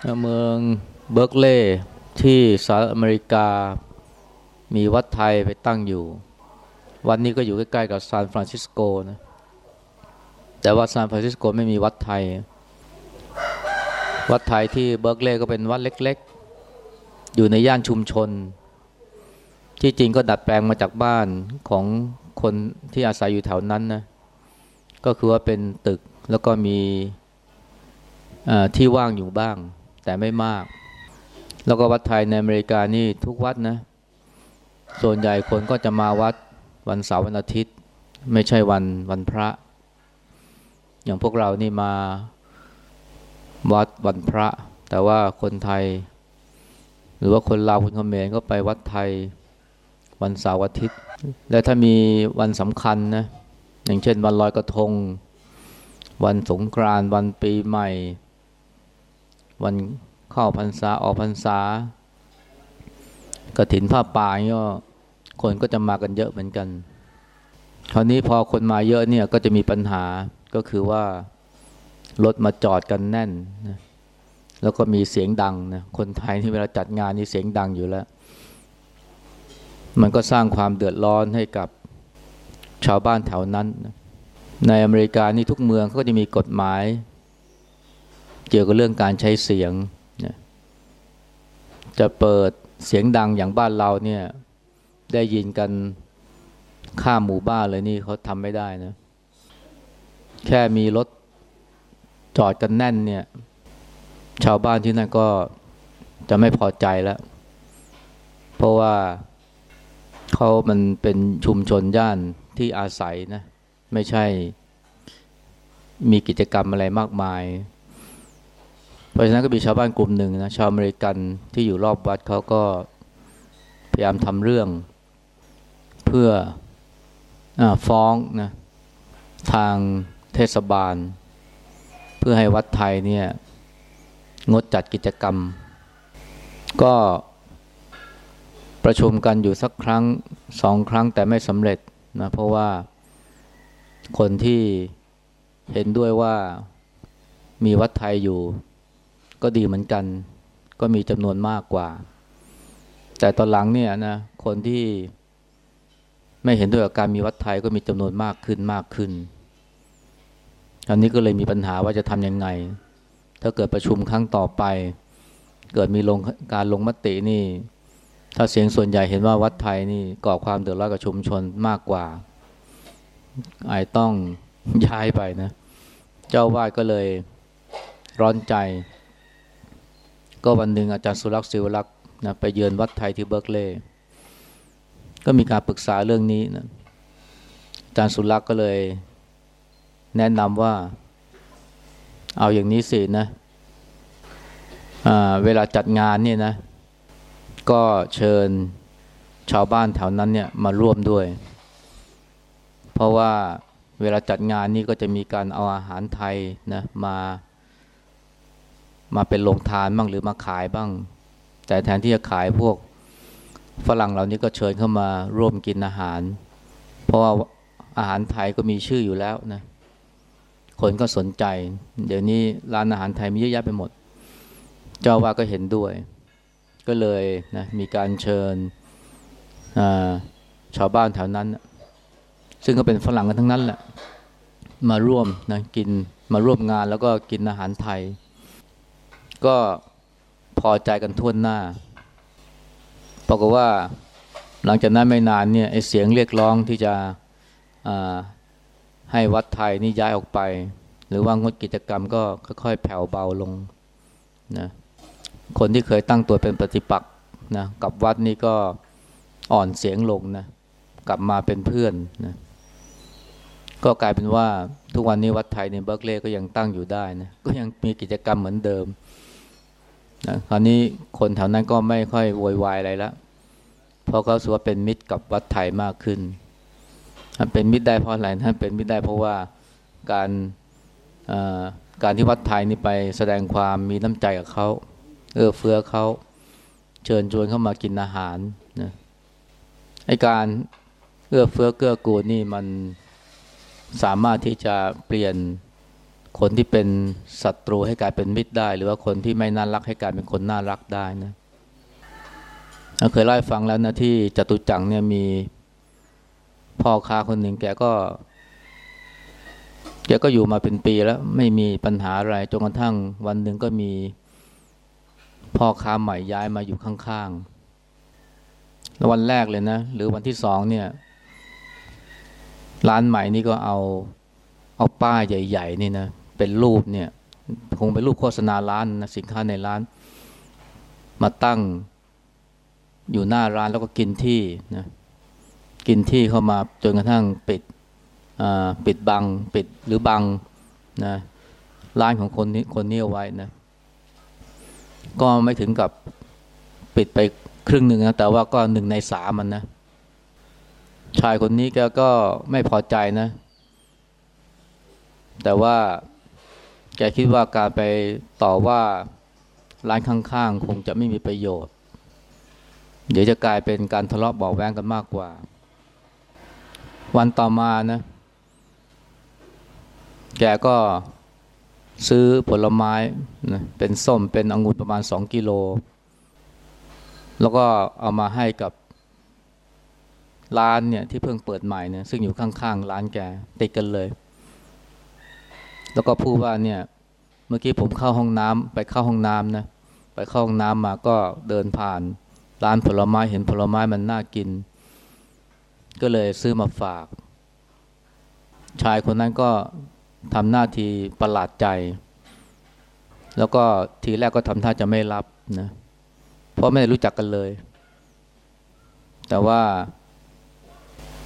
เมืองเบิร์กเลย์ที่สหรัฐอเมริกามีวัดไทยไปตั้งอยู่ วันนี้ก็อยู่ใกล้ๆกับซานฟรานซิสโกนะ แต่ว่าซานฟรานซิสโกไม่มีวัดไทย วัดไทยที่เบิร์กเลย์ก็เป็นวัดเล็กๆ อยู่ในย่านชุมชน ที่จริงก็ดัดแปลงมาจากบ้านของคนที่อาศัยอยู่แถวนั้นนะ ก็คือว่าเป็นตึกแล้วก็มีที่ว่างอยู่บ้าง แต่ไม่มาก แล้วก็วัดไทยในอเมริกานี่ทุกวัดนะ ส่วนใหญ่คนก็จะมาวัดวันเสาร์วันอาทิตย์ ไม่ใช่วันวันพระ อย่างพวกเรานี่มาวัดวันพระ แต่ว่าคนไทย หรือว่าคนลาวคนเขมรก็ไปวัดไทยวันเสาร์อาทิตย์ และถ้ามีวันสำคัญนะอย่างเช่นวันลอยกระทง วันสงกรานต์วันปีใหม่ วันเข้าพรรษาออกพรรษากระถินผ้าป่าก็คนก็จะมากันเยอะเหมือนกัน คราวนี้พอคนมาเยอะเนี่ยก็จะมีปัญหาก็คือว่ารถมาจอดกันแน่นนะแล้วก็มีเสียงดังนะคนไทยที่เวลาจัดงานนี่เสียงดังอยู่แล้ว มันก็สร้างความเดือดร้อนให้กับชาวบ้านแถวนั้นนะในอเมริกานี่ทุกเมืองเขาก็จะมีกฎหมาย เกี่ยวกับเรื่องการใช้เสียงนะจะเปิดเสียงดังอย่างบ้านเราเนี่ยได้ยินกันข้ามหมู่บ้านเลยนี่เขาทำไม่ได้นะ แค่มีรถจอดกันแน่นเนี่ย ชาวบ้านที่นั่นก็จะไม่พอใจแล้ว เพราะว่าเขามันเป็นชุมชนย่านที่อาศัยนะ ไม่ใช่มีกิจกรรมอะไรมากมาย เพราะฉะนั้นก็มีชาวบ้านกลุ่มหนึ่งนะชาวอเมริกันที่อยู่รอบวัดเขาก็พยายามทำเรื่องเพื่ออฟ้องนะทางเทศบาล เพื่อให้วัดไทยเนี่ยงดจัดกิจกรรม ก็ประชุมกันอยู่สักครั้งสองครั้งแต่ไม่สำเร็จนะเพราะว่าคนที่เห็นด้วยว่ามีวัดไทยอยู่ ก็ดีเหมือนกัน ก็มีจำนวนมากกว่า แต่ตอนหลังเนี่ยนะคนที่ไม่เห็นด้วยกับการมีวัดไทยก็มีจำนวนมากขึ้นมากขึ้น อันนี้ก็เลยมีปัญหาว่าจะทำยังไง ถ้าเกิดประชุมครั้งต่อไป เกิดมีลงการลงมตินี่ ถ้าเสียงส่วนใหญ่เห็นว่าวัดไทยนี่ก่อความเดือดร้อนกับชุมชนมากกว่าไอต้องย้ายไปนะ เจ้าวาดก็เลยร้อนใจ ก็วันหนึ่งอาจารย์สุรักษ์ศิวรักษ์นะไปเยือนวัดไทยที่เบิร์กเลย์ก็มีการปรึกษาเรื่องนี้นะอาจารย์สุรักษ์ก็เลย แนะนำว่า เอาอย่างนี้สินะเวลาจัดงานเนี่ยนะ ก็เชิญชาวบ้านแถวนั้นเนี่ยมาร่วมด้วย เพราะว่าเวลาจัดงานนี่ก็จะมีการเอาอาหารไทยนะมา มาเป็นโรงทานบ้างหรือมาขายบ้าง แต่แทนที่จะขายพวกฝรั่งเหล่านี้ก็เชิญเข้ามาร่วมกินอาหาร เพราะว่าอาหารไทยก็มีชื่ออยู่แล้วนะ คนก็สนใจ เดี๋ยวนี้ร้านอาหารไทยมีเยอะแยะไปหมด เจ้าว่าก็เห็นด้วย ก็เลยนะมีการเชิญชาวบ้านแถวนั้น ซึ่งก็เป็นฝรั่งกันทั้งนั้นแหละ มาร่วมนะกินมาร่วมงานแล้วก็กินอาหารไทย ก็พอใจกันทั่วหน้าปรากฏว่าหลังจากนั้นไม่นานเนี่ยไอเสียงเรียกร้องที่จะให้วัดไทยนี่ย้ายออกไป หรือว่างดกิจกรรมก็ค่อยๆแผ่วเบาลงนะคนที่เคยตั้งตัวเป็นปฏิปักษ์นะกับวัดนี่ก็อ่อนเสียงลงนะกลับมาเป็นเพื่อนนะก็กลายเป็นว่าทุกวันนี้วัดไทยในเบิร์กเลย์ก็ยังตั้งอยู่ได้นะก็ยังมีกิจกรรมเหมือนเดิม นะคราวนี้คนแถวนั้นก็ไม่ค่อยโวยวายอะไรแล้วเพราะเขาสูว่าเป็นมิตรกับวัดไทยมากขึ้น เป็นมิตรได้เพราะอะไรนะเป็นมิตรได้เพราะว่าการการที่วัดไทยนี่ไปแสดงความมีน้ำใจกับเขาเอื้อเฟื้อเขาเชิญชวนเข้ามากินอาหารนะไอการเอื้อเฟื้อเกื้อกูลนี่มันสามารถที่จะเปลี่ยน คนที่เป็นศัตรูให้กลายเป็นมิตรได้ หรือว่าคนที่ไม่น่ารักให้กลายเป็นคนน่ารักได้นะเคยเล่าให้ฟังแล้วนะที่จตุจักรเนี่ยมีพ่อค้าคนหนึ่งแกก็แกก็อยู่มาเป็นปีแล้วไม่มีปัญหาอะไรจนกระทั่งวันหนึ่งก็มีพ่อค้าใหม่ย้ายมาอยู่ข้างๆแล้ววันแรกเลยนะ หรือวันที่สองเนี่ย ร้านใหม่นี่ก็เอาเอาป้ายใหญ่ ๆ นี่นะ เป็นรูปเนี่ยคงเป็นรูปโฆษณาร้านนะสินค้าในร้าน มาตั้งอยู่หน้าร้านแล้วก็กินที่นะกินที่เข้ามาจนกระทั่งปิดปิดบังปิดหรือบังนะร้านของคนนี้คนนี้เอาไว้นะก็ไม่ถึงกับปิดไปครึ่งหนึ่งนะแต่ว่าก็หนึ่งในสามมันนะชายคนนี้แกก็ไม่พอใจนะ แต่ว่า แกคิดว่าการไปต่อว่าร้านข้างๆ คงจะไม่มีประโยชน์ เดี๋ยวจะกลายเป็นการทะเลาะเบาแวงกันมากกว่า วันต่อมานะ แกก็ซื้อผลไม้นะเป็นส้มเป็นองุ่นประมาณสองกิโล แล้วก็เอามาให้กับร้านเนี่ยที่เพิ่งเปิดใหม่เนี่ยซึ่งอยู่ข้างๆ ร้านแกติดกันเลย แล้วก็พูดว่าเนี่ยเมื่อกี้ผมเข้าห้องน้ำไปเข้าห้องน้ำนะไปเข้าห้องน้ำมาก็เดินผ่านร้านผลไม้เห็นผลไม้มันน่ากิน ก็เลยซื้อมาฝาก ชายคนนั้นก็ทำหน้าทีประหลาดใจ แล้วก็ทีแรกก็ทำท่าจะไม่รับนะเพราะไม่ได้รู้จักกันเลย แต่ว่า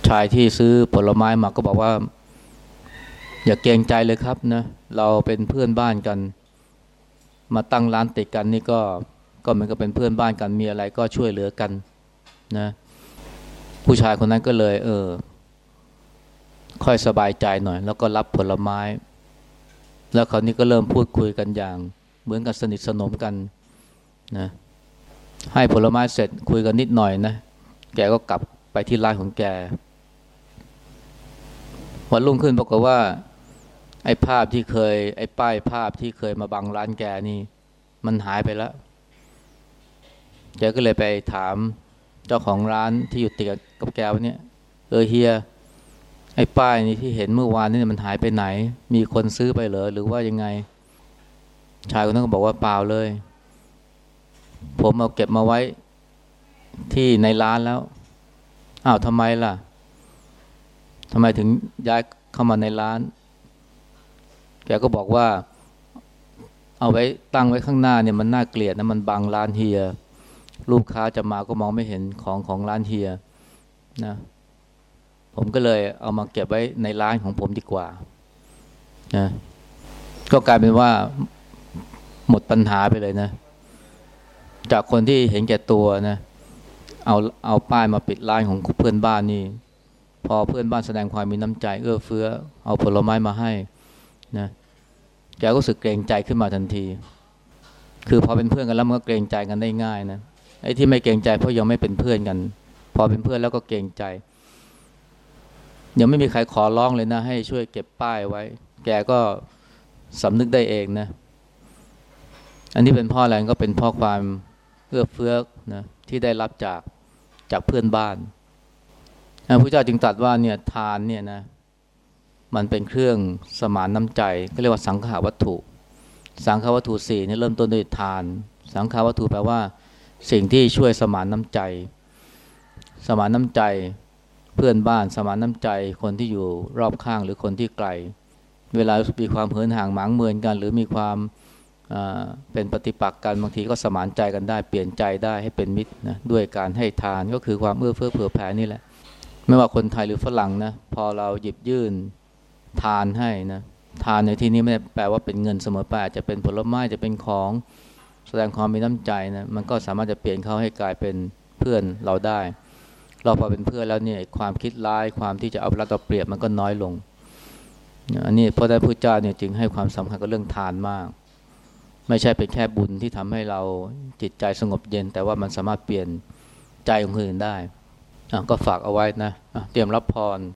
ชายที่ซื้อผลไม้มาก็บอกว่า อย่าเกรงใจเลยครับนะ เราเป็นเพื่อนบ้านกัน มาตั้งร้านติดกันนี่ก็ก็เหมือนกับเป็นเพื่อนบ้านกันมีอะไรก็ช่วยเหลือกันนะ ผู้ชายคนนั้นก็เลย เออ ค่อยสบายใจหน่อย แล้วก็รับผลไม้ แล้วคราวนี้ก็เริ่มพูดคุยกันอย่าง เหมือนกับสนิทสนมกันนะให้ผลไม้เสร็จคุยกันนิดหน่อยนะ แกก็กลับไปที่ร้านของแกวันรุ่งขึ้นบอกว่า ไอ้ภาพที่เคย ไอ้ป้ายภาพที่เคยมาบังร้านแกนี่ มันหายไปแล้วแกก็เลยไปถามเจ้าของร้านที่อยู่ติดกับแกวเนี่ยเออเฮียไอ้ป้ายนี่ที่เห็นเมื่อวานนี่มันหายไปไหน มีคนซื้อไปเหรอหรือว่ายังไง ชายคนนั้นก็บอกว่าเปล่าเลย ผมเอาเก็บมาไว้ที่ในร้านแล้วอ้าวทำไมล่ะทำไมถึงย้ายเข้ามาในร้าน แกก็บอกว่า เอาไว้ตั้งไว้ข้างหน้าเนี่ยมันน่าเกลียดนะมันบังร้านเฮีย ลูกค้าจะมาก็มองไม่เห็นของของร้านเฮียนะผมก็เลยเอามาเก็บไว้ในร้านของผมดีกว่านะก็กลายเป็นว่าหมดปัญหาไปเลยนะ จากคนที่เห็นแก่ตัวนะเอาเอาป้ายมาปิดร้านของเพื่อนบ้านนี่ พอเพื่อนบ้านแสดงความมีน้ำใจเอื้อเฟื้อ เอาผลไม้มาให้ นะแกก็รู้สึกเกรงใจขึ้นมาทันที คือพอเป็นเพื่อนกันแล้วมันก็เกรงใจกันได้ง่ายนะไอ้ที่ไม่เกรงใจเพราะยังไม่เป็นเพื่อนกัน พอเป็นเพื่อนแล้วก็เกรงใจ ยังไม่มีใครขอร้องเลยนะ ให้ช่วยเก็บป้ายไว้ แกก็สำนึกได้เองนะ อันนี้เป็นพ่ออะไรก็เป็นพ่อความเอื้อเฟื้อนะที่ได้รับจากจากเพื่อนบ้านพระพุทธเจ้าจึงตรัสว่าเนี่ยทานเนี่ยนะ มันเป็นเครื่องสมานน้ำใจก็เรียกว่าสังขาวัตถุ สังขาวัตถุสี่นี่เริ่มต้นด้วยทาน สังขาวัตถุแปลว่า สิ่งที่ช่วยสมานน้ำใจ สมานน้ำใจเพื่อนบ้านสมานน้ำใจคนที่อยู่รอบข้างหรือคนที่ไกล เวลามีความเหินห่างหมางเมินกัน หรือมีความเป็นปฏิปักษ์กันบางทีก็สมานใจกันได้ เปลี่ยนใจได้ให้เป็นมิตรนะด้วยการให้ทานก็คือความเอื้อเฟื้อเผื่อแผ่นี่แหละ ไม่ว่าคนไทยหรือฝรั่งนะพอเราหยิบยื่น ทานให้นะทานในที่นี้ไม่ได้แปลว่าเป็นเงินเสมอไปอาจจะเป็นผลไม้จะเป็นของแสดงความมีน้ำใจนะมันก็สามารถจะเปลี่ยนเขาให้กลายเป็นเพื่อนเราได้ เราพอเป็นเพื่อนแล้วเนี่ยความคิดร้ายความที่จะเอารัดเอาเปรียบมันก็น้อยลงอันนี้พระได้พูดเจ้าเนี่ยจึงให้ความสำคัญกับเรื่องทานมาก ไม่ใช่เป็นแค่บุญที่ทำให้เราจิตใจสงบเย็น แต่ว่ามันสามารถเปลี่ยนใจของคนอื่นได้ก็ฝากเอาไว้นะเตรียมรับพร